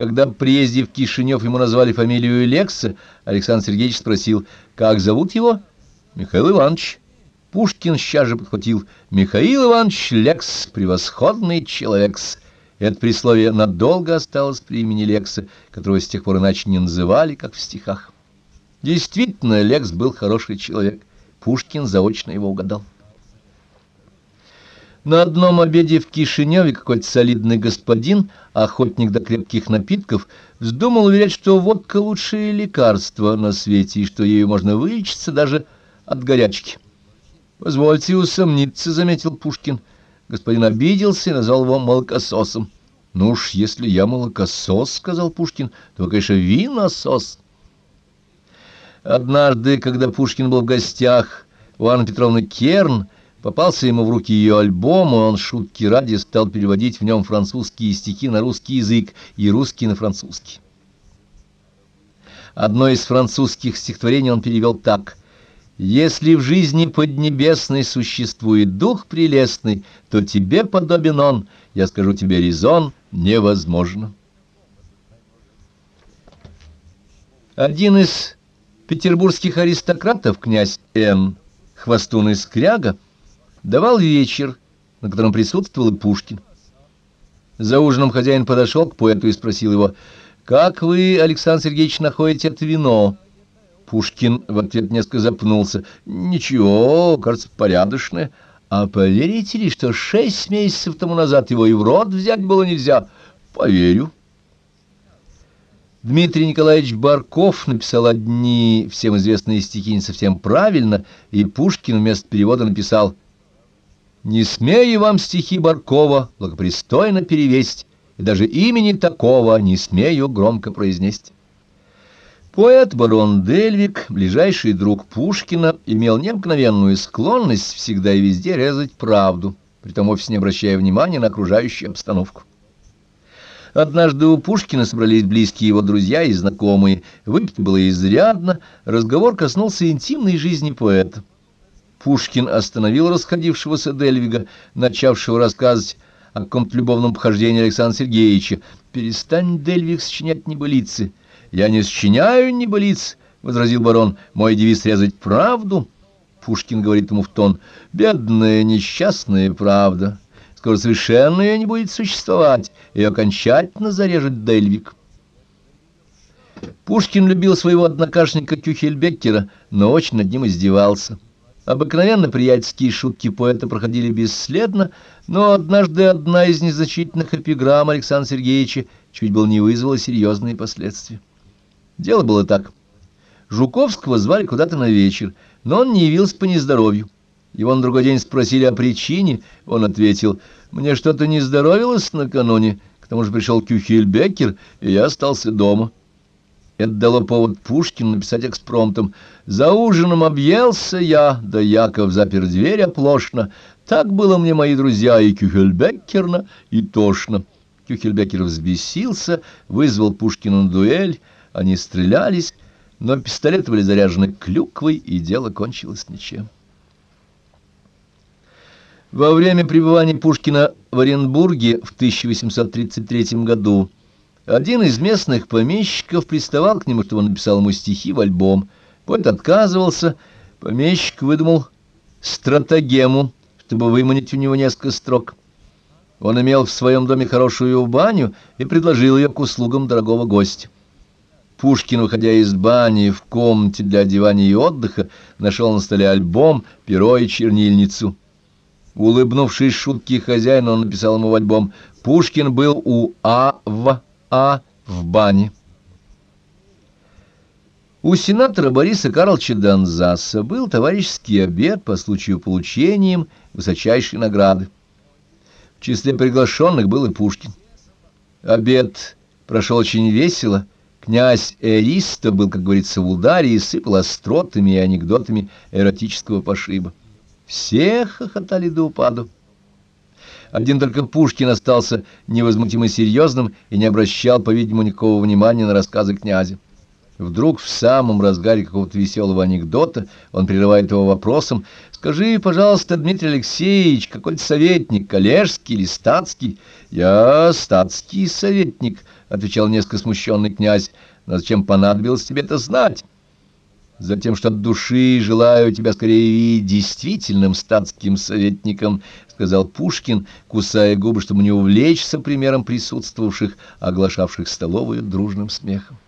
Когда при приезде в Кишинев ему назвали фамилию Лекса, Александр Сергеевич спросил, как зовут его? Михаил Иванович. Пушкин сейчас же подхватил. Михаил Иванович Лекс, превосходный человек. Это присловие надолго осталось при имени Лекса, которого с тех пор иначе не называли, как в стихах. Действительно, Лекс был хороший человек. Пушкин заочно его угадал. На одном обеде в Кишиневе какой-то солидный господин, охотник до крепких напитков, вздумал уверять, что водка — лучшее лекарство на свете, и что ею можно вылечиться даже от горячки. «Позвольте усомниться», — заметил Пушкин. Господин обиделся и назвал его молокососом. «Ну уж, если я молокосос, — сказал Пушкин, — то, конечно, виносос». Однажды, когда Пушкин был в гостях у Анны Петровны Керн, Попался ему в руки ее альбом, и он шутки ради стал переводить в нем французские стихи на русский язык и русский на французский. Одно из французских стихотворений он перевел так «Если в жизни поднебесной существует дух прелестный, то тебе подобен он, я скажу тебе резон, невозможно». Один из петербургских аристократов, князь Н. Хвостун из Кряга, давал вечер, на котором присутствовал и Пушкин. За ужином хозяин подошел к поэту и спросил его, «Как вы, Александр Сергеевич, находите это вино?» Пушкин в ответ несколько запнулся. «Ничего, кажется, порядочное. А поверите ли, что шесть месяцев тому назад его и в рот взять было нельзя? Поверю». Дмитрий Николаевич Барков написал одни всем известные стихи не совсем правильно, и Пушкин вместо перевода написал «Пушкин». Не смею вам стихи Баркова благопристойно перевесть, и даже имени такого не смею громко произнести. Поэт барон Дельвик, ближайший друг Пушкина, имел необыкновенную склонность всегда и везде резать правду, притом вовсе не обращая внимания на окружающую обстановку. Однажды у Пушкина собрались близкие его друзья и знакомые, выпито было изрядно, разговор коснулся интимной жизни поэта. Пушкин остановил расходившегося Дельвига, начавшего рассказывать о каком-то любовном похождении Александра Сергеевича. «Перестань, Дельвиг, сочинять небылицы». «Я не сочиняю небылиц», — возразил барон. «Мой девиз — резать правду». Пушкин говорит ему в тон. «Бедная, несчастная правда. Скоро совершенно ее не будет существовать. Ее окончательно зарежет Дельвиг». Пушкин любил своего однокашника Кюхельбеккера, но очень над ним издевался. Обыкновенно приятельские шутки поэта проходили бесследно, но однажды одна из незначительных эпиграмм Александра Сергеевича чуть было не вызвала серьезные последствия. Дело было так. Жуковского звали куда-то на вечер, но он не явился по нездоровью. Его на другой день спросили о причине, он ответил, «Мне что-то не здоровилось накануне, к тому же пришел Кюхельбекер, и я остался дома». Это дало повод Пушкину написать экспромтом «За ужином объелся я, да Яков запер дверь оплошно. Так было мне, мои друзья, и Кюхельбеккерно, и тошно». Кюхельбекер взбесился, вызвал Пушкина на дуэль, они стрелялись, но пистолеты были заряжены клюквой, и дело кончилось ничем. Во время пребывания Пушкина в Оренбурге в 1833 году один из местных помещиков приставал к нему, чтобы он написал ему стихи в альбом. Поэт отказывался. Помещик выдумал стратагему, чтобы выманить у него несколько строк. Он имел в своем доме хорошую баню и предложил ее к услугам дорогого гостя. Пушкин, выходя из бани в комнате для одевания и отдыха, нашел на столе альбом, перо и чернильницу. Улыбнувшись шутки хозяина, он написал ему в альбом «Пушкин был у А. А в бане. У сенатора Бориса Карловича Донзаса был товарищеский обед по случаю получения им высочайшей награды. В числе приглашенных был и Пушкин. Обед прошел очень весело. Князь Эристо был, как говорится, в ударе и сыпал остротами и анекдотами эротического пошиба. Все хохотали до упаду. Один только Пушкин остался невозмутимо серьезным и не обращал, по-видимому, никакого внимания на рассказы князя. Вдруг в самом разгаре какого-то веселого анекдота он прерывает его вопросом «Скажи, пожалуйста, Дмитрий Алексеевич, какой то советник, коллежский или статский?» «Я статский советник, — отвечал несколько смущенный князь. «Но зачем понадобилось тебе это знать?» «Затем, что от души желаю тебя скорее видеть действительным статским советником», — сказал Пушкин, кусая губы, чтобы не увлечься примером присутствовавших, оглашавших столовую дружным смехом.